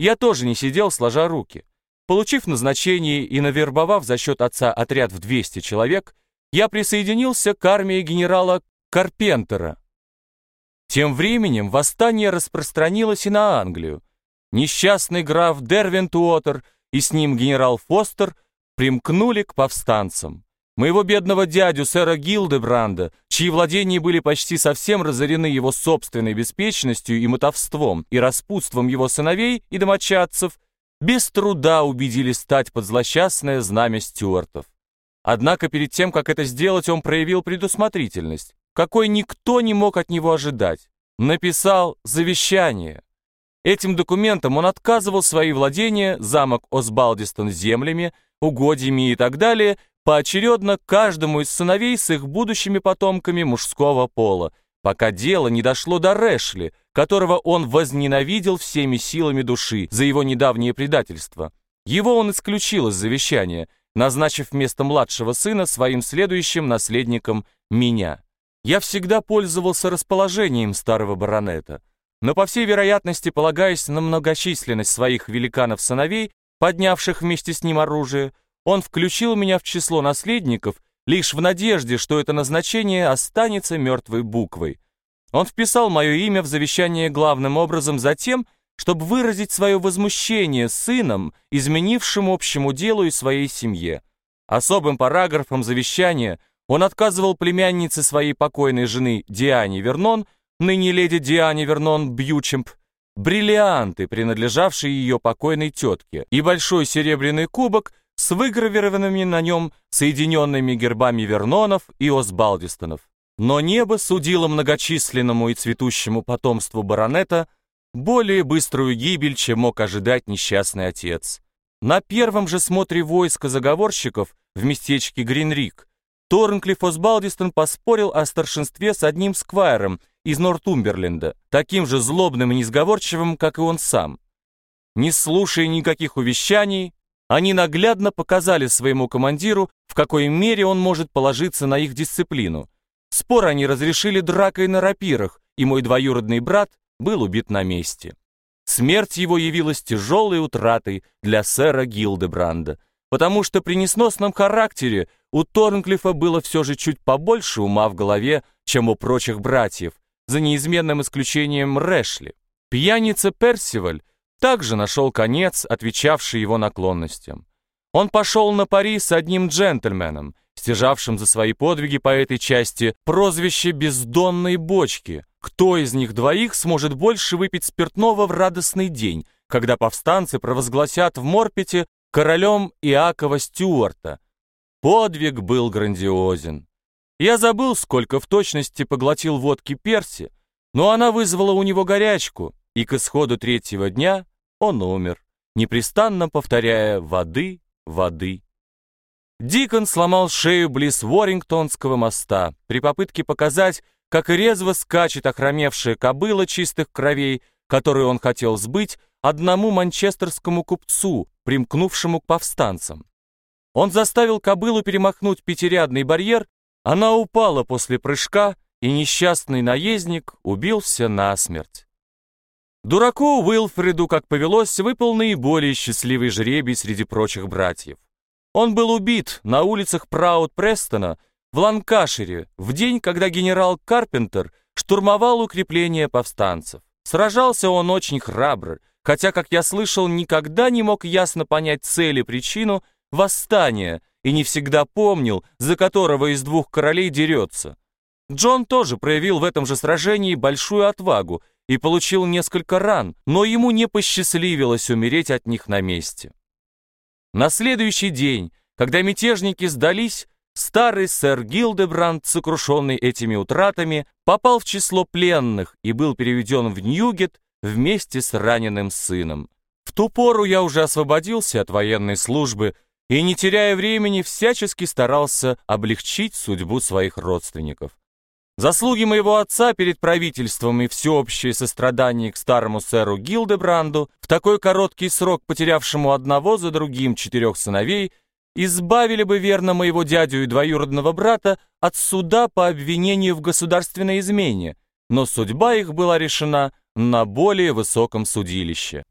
я тоже не сидел сложа руки. Получив назначение и навербовав за счет отца отряд в 200 человек, я присоединился к армии генерала Карпентера. Тем временем восстание распространилось и на Англию. Несчастный граф Дервентуотер и с ним генерал Фостер примкнули к повстанцам. Моего бедного дядю, сэра Гилдебранда, чьи владения были почти совсем разорены его собственной беспечностью и мотовством, и распутством его сыновей и домочадцев, без труда убедили стать под злосчастное знамя стюартов. Однако перед тем, как это сделать, он проявил предусмотрительность, какой никто не мог от него ожидать. Написал завещание. Этим документом он отказывал свои владения, замок Осбалдистон землями, угодьями и так далее, поочередно каждому из сыновей с их будущими потомками мужского пола, пока дело не дошло до Рэшли, которого он возненавидел всеми силами души за его недавнее предательство. Его он исключил из завещания, назначив вместо младшего сына своим следующим наследником меня. Я всегда пользовался расположением старого баронета, но, по всей вероятности, полагаясь на многочисленность своих великанов-сыновей, поднявших вместе с ним оружие, он включил меня в число наследников лишь в надежде, что это назначение останется мертвой буквой. Он вписал мое имя в завещание главным образом за тем, чтобы выразить свое возмущение сыном, изменившим общему делу и своей семье. Особым параграфом завещания он отказывал племяннице своей покойной жены Диане Вернон, ныне леди Диане Вернон Бьючемп, бриллианты, принадлежавшие ее покойной тетке, и большой серебряный кубок с выгравированными на нем соединенными гербами Вернонов и Осбалдистонов. Но небо судило многочисленному и цветущему потомству баронета более быструю гибель, чем мог ожидать несчастный отец. На первом же смотре войска заговорщиков в местечке Гринрик Торнклифф Осбалдистон поспорил о старшинстве с одним сквайром из Нортумберленда, таким же злобным и несговорчивым, как и он сам. Не слушая никаких увещаний, они наглядно показали своему командиру, в какой мере он может положиться на их дисциплину. Спор они разрешили дракой на рапирах, и мой двоюродный брат был убит на месте. Смерть его явилась тяжелой утратой для сэра Гилдебранда, потому что при несносном характере у Торнклифа было все же чуть побольше ума в голове, чем у прочих братьев, за неизменным исключением Рэшли. Пьяница Персиваль также нашел конец, отвечавший его наклонностям. Он пошел на пари с одним джентльменом, стяжавшим за свои подвиги по этой части прозвище «бездонной бочки». Кто из них двоих сможет больше выпить спиртного в радостный день, когда повстанцы провозгласят в Морпете королем Иакова Стюарта? Подвиг был грандиозен. Я забыл, сколько в точности поглотил водки Перси, но она вызвала у него горячку, и к исходу третьего дня он умер, непрестанно повторяя «воды, воды». Дикон сломал шею близ Уоррингтонского моста при попытке показать, как резво скачет охромевшая кобыла чистых кровей, которую он хотел сбыть одному манчестерскому купцу, примкнувшему к повстанцам. Он заставил кобылу перемахнуть пятирядный барьер, она упала после прыжка, и несчастный наездник убился насмерть. Дураку Уилфреду, как повелось, выпал наиболее счастливый жребий среди прочих братьев. Он был убит на улицах Прауд-Престона в Ланкашире в день, когда генерал Карпентер штурмовал укрепления повстанцев. Сражался он очень храбро, хотя, как я слышал, никогда не мог ясно понять цель и причину восстания и не всегда помнил, за которого из двух королей дерется. Джон тоже проявил в этом же сражении большую отвагу и получил несколько ран, но ему не посчастливилось умереть от них на месте. На следующий день, когда мятежники сдались, старый сэр Гилдебранд, сокрушенный этими утратами, попал в число пленных и был переведен в Ньюгет вместе с раненым сыном. В ту пору я уже освободился от военной службы и, не теряя времени, всячески старался облегчить судьбу своих родственников. Заслуги моего отца перед правительством и всеобщее сострадание к старому сэру Гилдебранду, в такой короткий срок потерявшему одного за другим четырех сыновей, избавили бы верно моего дядю и двоюродного брата от суда по обвинению в государственной измене, но судьба их была решена на более высоком судилище.